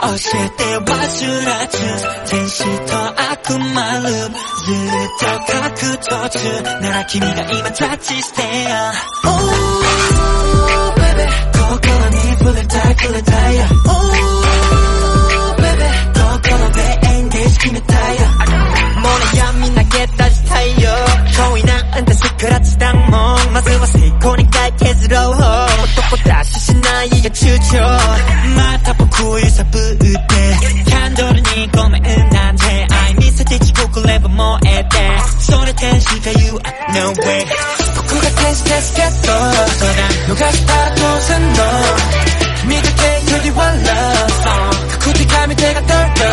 教えて忘れず天使と悪魔ルームずっと格闘中。なら君が今タッチしてよ Oh baby. 心に触れたい触れたい Oh baby. 心でエンゲージ決めたいよもう悩み投げ出したいよ。恋なんてスクラッチだもん。まずは成功に解決ろう。男出ししないよ躊躇。 구에서 부을때 간절한 이 꿈에 은한해 I miss a ditch 보고 never more at that 소리텐 시가 you up no way 복구 같은 스트레스 깼어 난 녹아서 파도선 너 믿을 때 you're the one love song 그 코디 감이 내가 떨려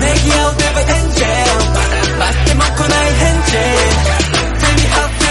내기 out there by angel 맞대 먹고 나의 행진 Tell me how can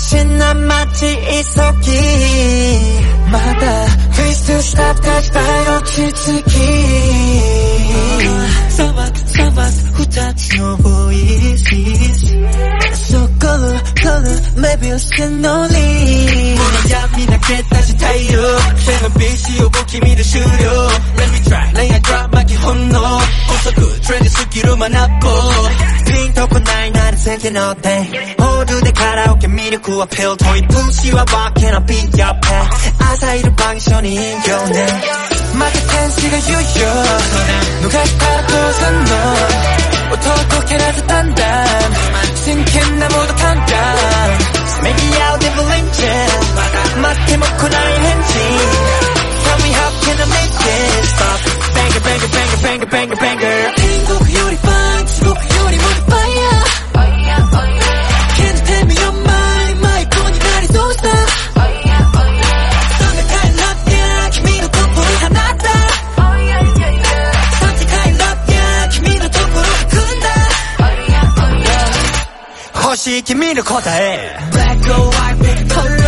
땡맛이 난 마치 이 속이 마다 Please to stop까지 바로 치트기 Someone, someone who touch no voices So color, color, maybe you still lonely 무너져 미나게 다시 타요 최근 빛이 오고 기미를 쉬려 Let me try Lay and drop 막이 홈런 Also good 트렌드 숲기로만 앞고 빈 덮고 나의 생긴 어때 모두 내 가라오케 미루고 appeal 더 이쁜 시와 walk and I'll be 옆에 아사히를 방션이 인겨내 마치 텐시가 유효 누가 스타트선 너. 어떻게 나서 단단 星君の答え Black or white pick color